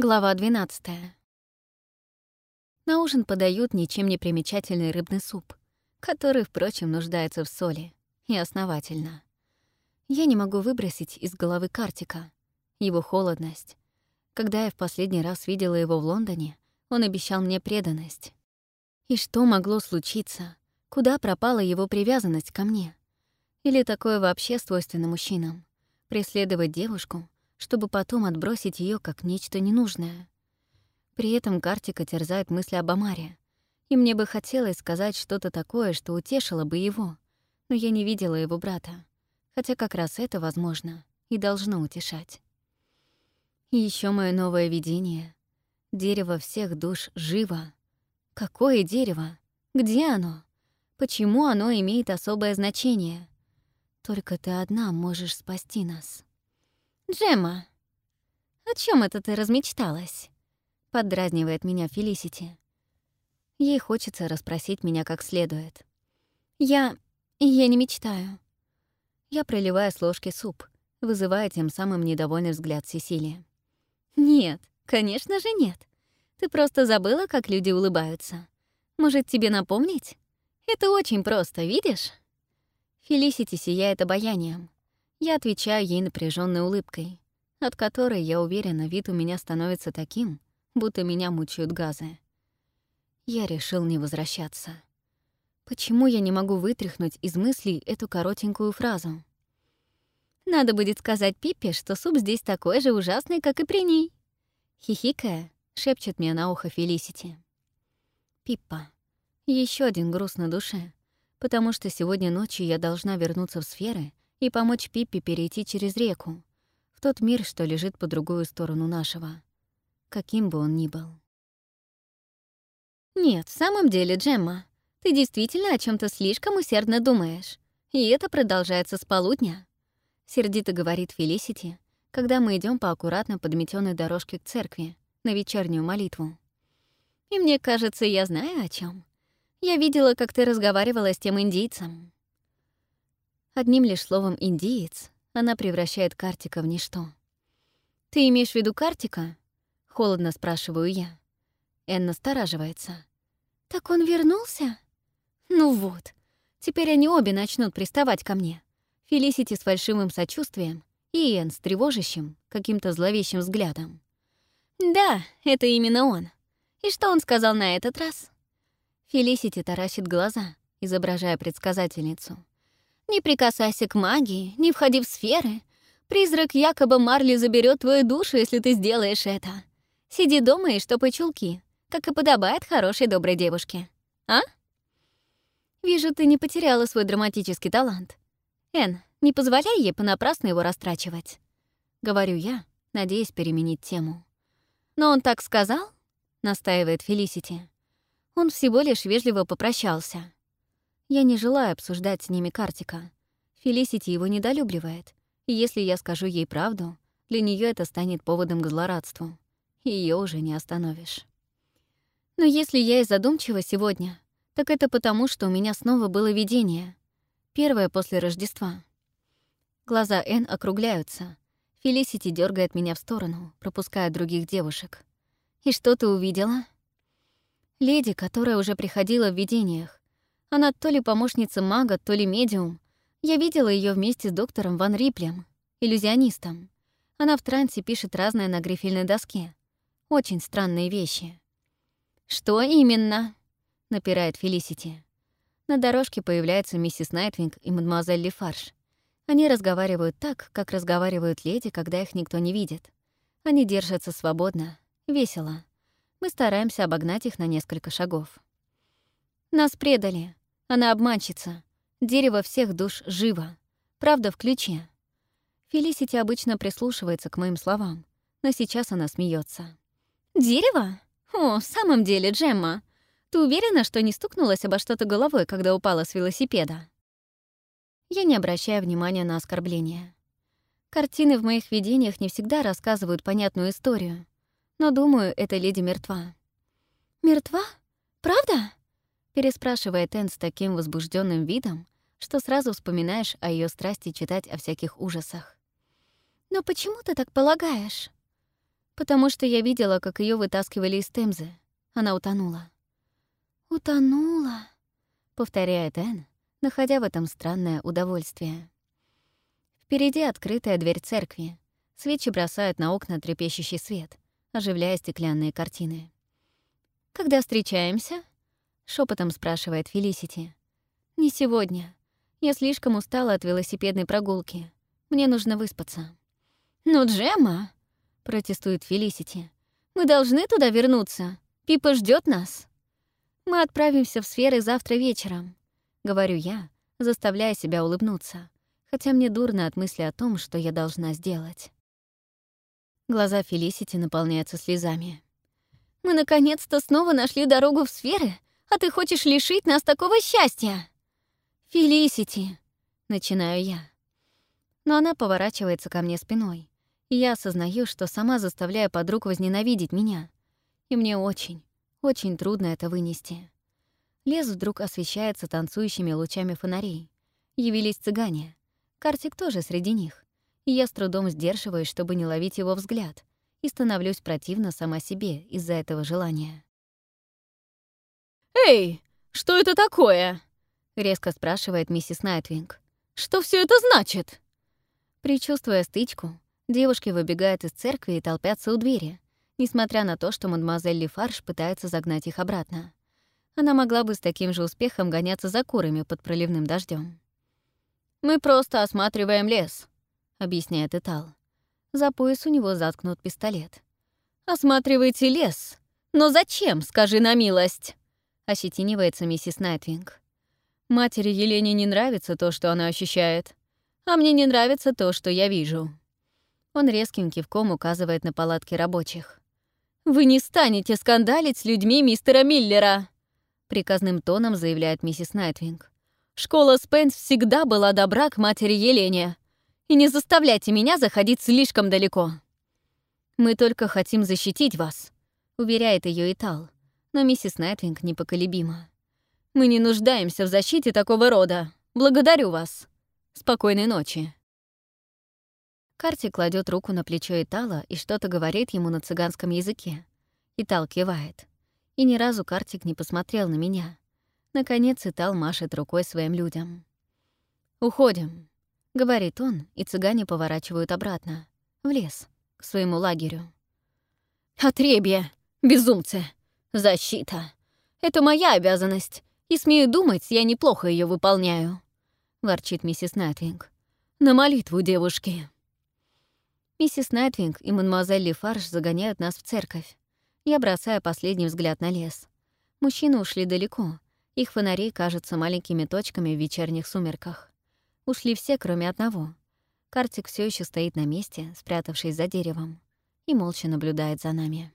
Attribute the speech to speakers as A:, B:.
A: Глава 12. На ужин подают ничем не примечательный рыбный суп, который, впрочем, нуждается в соли, и основательно. Я не могу выбросить из головы Картика, его холодность. Когда я в последний раз видела его в Лондоне, он обещал мне преданность. И что могло случиться? Куда пропала его привязанность ко мне? Или такое вообще свойственно мужчинам? Преследовать девушку — чтобы потом отбросить ее как нечто ненужное. При этом Картика терзает мысли об Амаре, и мне бы хотелось сказать что-то такое, что утешило бы его, но я не видела его брата, хотя как раз это, возможно, и должно утешать. И еще мое новое видение. Дерево всех душ живо. Какое дерево? Где оно? Почему оно имеет особое значение? Только ты одна можешь спасти нас. «Джемма, о чем это ты размечталась?» — поддразнивает меня Фелисити. Ей хочется расспросить меня как следует. «Я... я не мечтаю». Я проливаю с ложки суп, вызывая тем самым недовольный взгляд Сесилии. «Нет, конечно же нет. Ты просто забыла, как люди улыбаются. Может, тебе напомнить? Это очень просто, видишь?» Фелисити сияет обаянием. Я отвечаю ей напряженной улыбкой, от которой, я уверена, вид у меня становится таким, будто меня мучают газы. Я решил не возвращаться. Почему я не могу вытряхнуть из мыслей эту коротенькую фразу? Надо будет сказать Пиппе, что суп здесь такой же ужасный, как и при ней. Хихикая, шепчет мне на ухо Фелисити. Пиппа. Еще один груз на душе, потому что сегодня ночью я должна вернуться в сферы и помочь Пиппи перейти через реку, в тот мир, что лежит по другую сторону нашего, каким бы он ни был. «Нет, в самом деле, Джемма, ты действительно о чем то слишком усердно думаешь, и это продолжается с полудня», — сердито говорит Фелисити, когда мы идем по аккуратно подметенной дорожке к церкви на вечернюю молитву. «И мне кажется, я знаю о чем. Я видела, как ты разговаривала с тем индийцем». Одним лишь словом «индиец» она превращает Картика в ничто. «Ты имеешь в виду Картика?» — холодно спрашиваю я. Энн настораживается. «Так он вернулся?» «Ну вот, теперь они обе начнут приставать ко мне. Фелисити с фальшивым сочувствием и Энн с тревожащим, каким-то зловещим взглядом. «Да, это именно он. И что он сказал на этот раз?» Фелисити таращит глаза, изображая предсказательницу. Не прикасайся к магии, не входи в сферы. Призрак якобы Марли заберет твою душу, если ты сделаешь это. Сиди дома и штопай чулки, как и подобает хорошей доброй девушке. А? Вижу, ты не потеряла свой драматический талант. Эн, не позволяй ей понапрасну его растрачивать. Говорю я, надеясь переменить тему. Но он так сказал, настаивает Фелисити. Он всего лишь вежливо попрощался. Я не желаю обсуждать с ними Картика. Фелисити его недолюбливает, и если я скажу ей правду, для нее это станет поводом к злорадству. Ее уже не остановишь. Но если я и задумчива сегодня, так это потому, что у меня снова было видение. Первое после Рождества. Глаза Н округляются. Фелисити дергает меня в сторону, пропуская других девушек. «И что ты увидела?» Леди, которая уже приходила в видениях, она то ли помощница мага, то ли медиум. Я видела ее вместе с доктором Ван Риплем, иллюзионистом. Она в трансе пишет разное на грифельной доске. Очень странные вещи. «Что именно?» — напирает Фелисити. На дорожке появляются миссис Найтвинг и мадемуазель Лефарш. Они разговаривают так, как разговаривают леди, когда их никто не видит. Они держатся свободно, весело. Мы стараемся обогнать их на несколько шагов. Нас предали. Она обманщица. Дерево всех душ живо. Правда в ключе. Фелисити обычно прислушивается к моим словам, но сейчас она смеется. «Дерево? О, в самом деле, Джемма. Ты уверена, что не стукнулась обо что-то головой, когда упала с велосипеда?» Я не обращаю внимания на оскорбления. Картины в моих видениях не всегда рассказывают понятную историю, но, думаю, эта леди мертва. «Мертва? Правда?» Переспрашивает Энн с таким возбужденным видом, что сразу вспоминаешь о ее страсти читать о всяких ужасах. «Но почему ты так полагаешь?» Потому что я видела, как ее вытаскивали из Темзы. Она утонула. «Утонула», — повторяет Энн, находя в этом странное удовольствие. Впереди открытая дверь церкви. Свечи бросают на окна трепещущий свет, оживляя стеклянные картины. «Когда встречаемся?» — шепотом спрашивает Фелисити. «Не сегодня. Я слишком устала от велосипедной прогулки. Мне нужно выспаться». «Ну, Джемма!» — протестует Фелисити. «Мы должны туда вернуться. Пипа ждет нас». «Мы отправимся в сферы завтра вечером», — говорю я, заставляя себя улыбнуться, хотя мне дурно от мысли о том, что я должна сделать. Глаза Фелисити наполняются слезами. «Мы наконец-то снова нашли дорогу в сферы, а ты хочешь лишить нас такого счастья!» «Фелисити!» — начинаю я. Но она поворачивается ко мне спиной, и я осознаю, что сама заставляю подруг возненавидеть меня. И мне очень, очень трудно это вынести. Лес вдруг освещается танцующими лучами фонарей. Явились цыгане. Картик тоже среди них. И я с трудом сдерживаюсь, чтобы не ловить его взгляд, и становлюсь противна сама себе из-за этого желания.
B: «Эй, что это такое?» — резко спрашивает миссис Найтвинг. «Что все это значит?»
A: Причувствуя стычку, девушки выбегают из церкви и толпятся у двери, несмотря на то, что мадемуазель Лефарш пытается загнать их обратно. Она могла бы с таким же успехом гоняться за курами под проливным дождем.
B: «Мы просто осматриваем лес», — объясняет Итал.
A: За пояс у него заткнут пистолет.
B: «Осматриваете лес? Но зачем, скажи на милость?»
A: — ощетинивается миссис Найтвинг.
B: «Матери Елене не нравится то, что она ощущает, а мне не нравится то, что я вижу».
A: Он резким кивком указывает на палатки рабочих.
B: «Вы не станете скандалить с людьми мистера Миллера!»
A: Приказным тоном заявляет миссис Найтвинг.
B: «Школа Спенс всегда была добра к матери Елене. И не заставляйте меня заходить слишком далеко».
A: «Мы только хотим защитить вас», — уверяет ее Итал. Но миссис Найтвинг непоколебима.
B: «Мы не нуждаемся в защите такого рода. Благодарю вас. Спокойной ночи».
A: Карти кладет руку на плечо Итала и что-то говорит ему на цыганском языке. Итал кивает. И ни разу Картик не посмотрел на меня. Наконец Итал машет рукой своим людям. «Уходим», — говорит он, и цыгане поворачивают обратно, в лес, к своему лагерю.
B: «Отребье! Безумцы! Защита! Это моя обязанность, и, смею думать, я неплохо ее выполняю», — ворчит миссис Найтвинг. «На молитву, девушки!»
A: Миссис Найтвинг и мадемуазель Лефарж загоняют нас в церковь. Я бросаю последний взгляд на лес. Мужчины ушли далеко. Их фонари кажутся маленькими точками в вечерних сумерках. Ушли все, кроме одного. Картик все еще стоит на месте, спрятавшись за деревом, и молча наблюдает за нами.